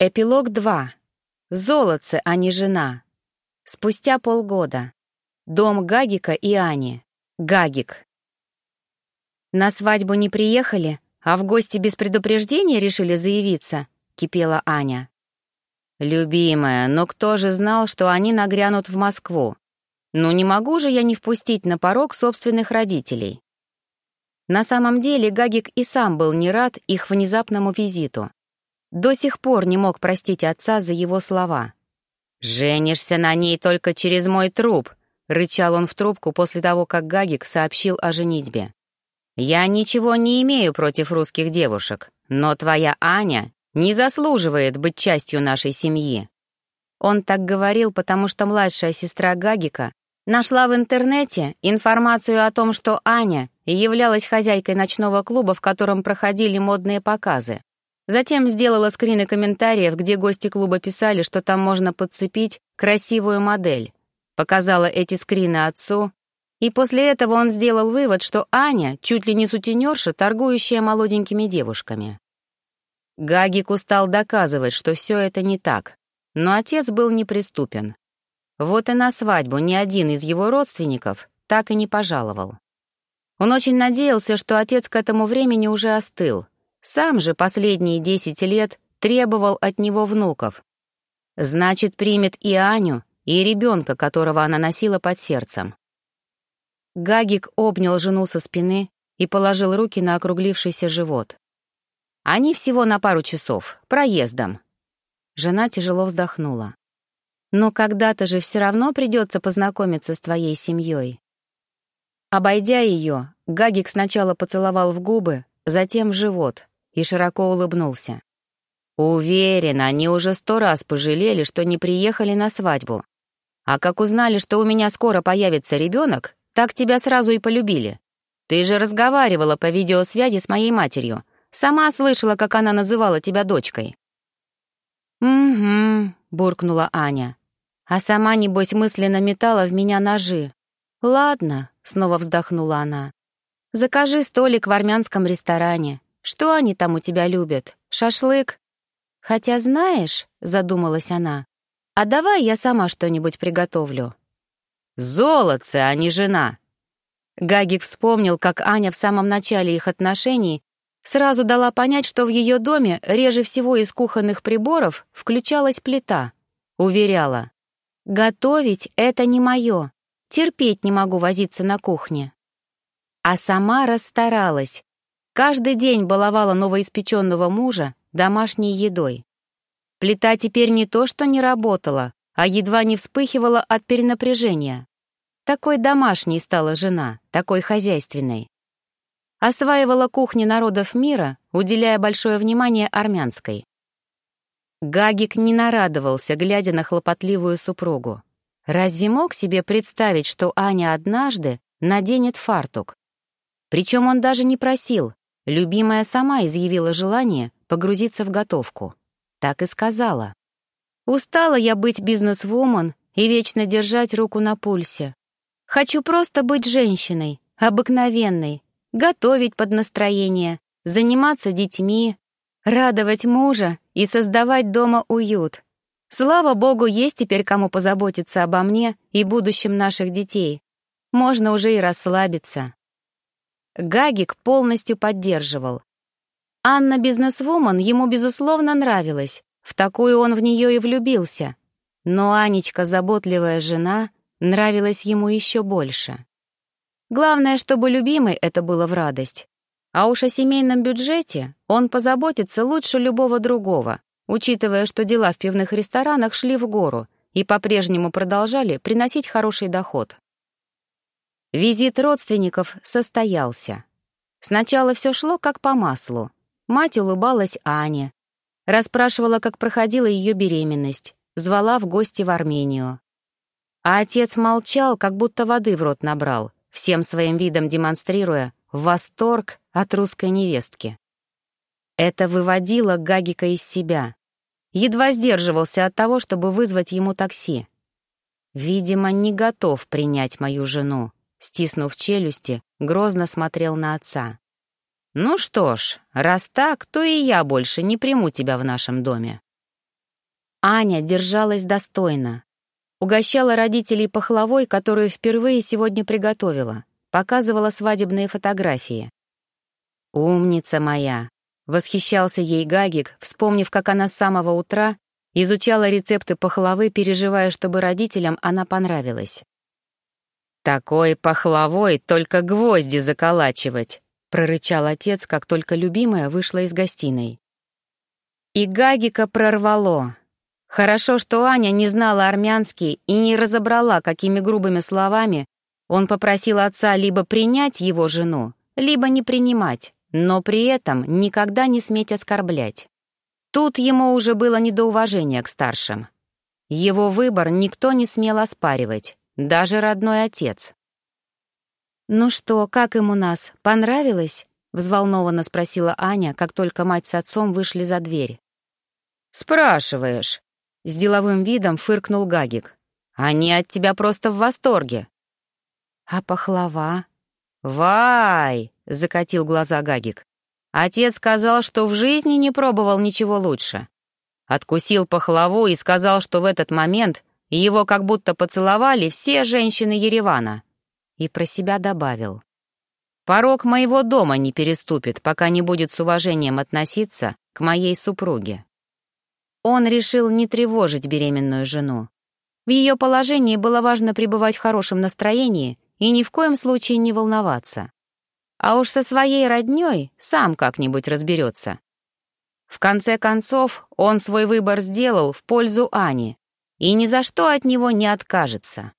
Эпилог 2. Золотце, а не жена. Спустя полгода. Дом Гагика и Ани. Гагик. «На свадьбу не приехали, а в гости без предупреждения решили заявиться?» — кипела Аня. «Любимая, но кто же знал, что они нагрянут в Москву? Ну не могу же я не впустить на порог собственных родителей». На самом деле Гагик и сам был не рад их внезапному визиту. До сих пор не мог простить отца за его слова. «Женишься на ней только через мой труп», — рычал он в трубку после того, как Гагик сообщил о женитьбе. «Я ничего не имею против русских девушек, но твоя Аня не заслуживает быть частью нашей семьи». Он так говорил, потому что младшая сестра Гагика нашла в интернете информацию о том, что Аня являлась хозяйкой ночного клуба, в котором проходили модные показы. Затем сделала скрины комментариев, где гости клуба писали, что там можно подцепить красивую модель. Показала эти скрины отцу, и после этого он сделал вывод, что Аня чуть ли не сутенерша, торгующая молоденькими девушками. Гагик устал доказывать, что все это не так, но отец был неприступен. Вот и на свадьбу ни один из его родственников так и не пожаловал. Он очень надеялся, что отец к этому времени уже остыл — сам же последние десять лет требовал от него внуков. Значит, примет и Аню, и ребенка, которого она носила под сердцем. Гагик обнял жену со спины и положил руки на округлившийся живот. Они всего на пару часов, проездом. Жена тяжело вздохнула. Но когда-то же все равно придется познакомиться с твоей семьей. Обойдя ее, Гагик сначала поцеловал в губы, затем в живот и широко улыбнулся. Уверен, они уже сто раз пожалели, что не приехали на свадьбу. А как узнали, что у меня скоро появится ребенок, так тебя сразу и полюбили. Ты же разговаривала по видеосвязи с моей матерью. Сама слышала, как она называла тебя дочкой. «Угу», — буркнула Аня. А сама, небось, мысленно метала в меня ножи. «Ладно», — снова вздохнула она. «Закажи столик в армянском ресторане. Что они там у тебя любят? Шашлык? Хотя знаешь, задумалась она, а давай я сама что-нибудь приготовлю. Золотце, а не жена. Гагик вспомнил, как Аня в самом начале их отношений сразу дала понять, что в ее доме реже всего из кухонных приборов включалась плита. Уверяла, готовить — это не мое, терпеть не могу возиться на кухне. А сама расстаралась, Каждый день баловала новоиспеченного мужа домашней едой. Плита теперь не то что не работала, а едва не вспыхивала от перенапряжения. Такой домашней стала жена, такой хозяйственной. Осваивала кухни народов мира, уделяя большое внимание армянской. Гагик не нарадовался, глядя на хлопотливую супругу. Разве мог себе представить, что Аня однажды наденет фартук? Причем он даже не просил, Любимая сама изъявила желание погрузиться в готовку. Так и сказала. «Устала я быть бизнес-вумен и вечно держать руку на пульсе. Хочу просто быть женщиной, обыкновенной, готовить под настроение, заниматься детьми, радовать мужа и создавать дома уют. Слава богу, есть теперь кому позаботиться обо мне и будущем наших детей. Можно уже и расслабиться. Гагик полностью поддерживал. Анна бизнесвумен ему, безусловно, нравилась, в такую он в нее и влюбился. Но Анечка, заботливая жена, нравилась ему еще больше. Главное, чтобы любимой это было в радость. А уж о семейном бюджете он позаботится лучше любого другого, учитывая, что дела в пивных ресторанах шли в гору и по-прежнему продолжали приносить хороший доход. Визит родственников состоялся. Сначала все шло как по маслу. Мать улыбалась Ане, расспрашивала, как проходила ее беременность, звала в гости в Армению. А отец молчал, как будто воды в рот набрал, всем своим видом демонстрируя восторг от русской невестки. Это выводило Гагика из себя. Едва сдерживался от того, чтобы вызвать ему такси. Видимо, не готов принять мою жену стиснув челюсти, грозно смотрел на отца. «Ну что ж, раз так, то и я больше не приму тебя в нашем доме». Аня держалась достойно. Угощала родителей пахлавой, которую впервые сегодня приготовила. Показывала свадебные фотографии. «Умница моя!» — восхищался ей Гагик, вспомнив, как она с самого утра изучала рецепты пахлавы, переживая, чтобы родителям она понравилась. «Такой пахлавой только гвозди заколачивать!» — прорычал отец, как только любимая вышла из гостиной. И Гагика прорвало. Хорошо, что Аня не знала армянский и не разобрала, какими грубыми словами он попросил отца либо принять его жену, либо не принимать, но при этом никогда не сметь оскорблять. Тут ему уже было не до уважения к старшим. Его выбор никто не смел оспаривать, даже родной отец. «Ну что, как им у нас? Понравилось?» — взволнованно спросила Аня, как только мать с отцом вышли за дверь. «Спрашиваешь?» С деловым видом фыркнул Гагик. «Они от тебя просто в восторге». «А пахлава?» «Вай!» — закатил глаза Гагик. «Отец сказал, что в жизни не пробовал ничего лучше. Откусил пахлаву и сказал, что в этот момент его как будто поцеловали все женщины Еревана». И про себя добавил. «Порог моего дома не переступит, пока не будет с уважением относиться к моей супруге». Он решил не тревожить беременную жену. В ее положении было важно пребывать в хорошем настроении и ни в коем случае не волноваться. А уж со своей роднёй сам как-нибудь разберется. В конце концов, он свой выбор сделал в пользу Ани и ни за что от него не откажется.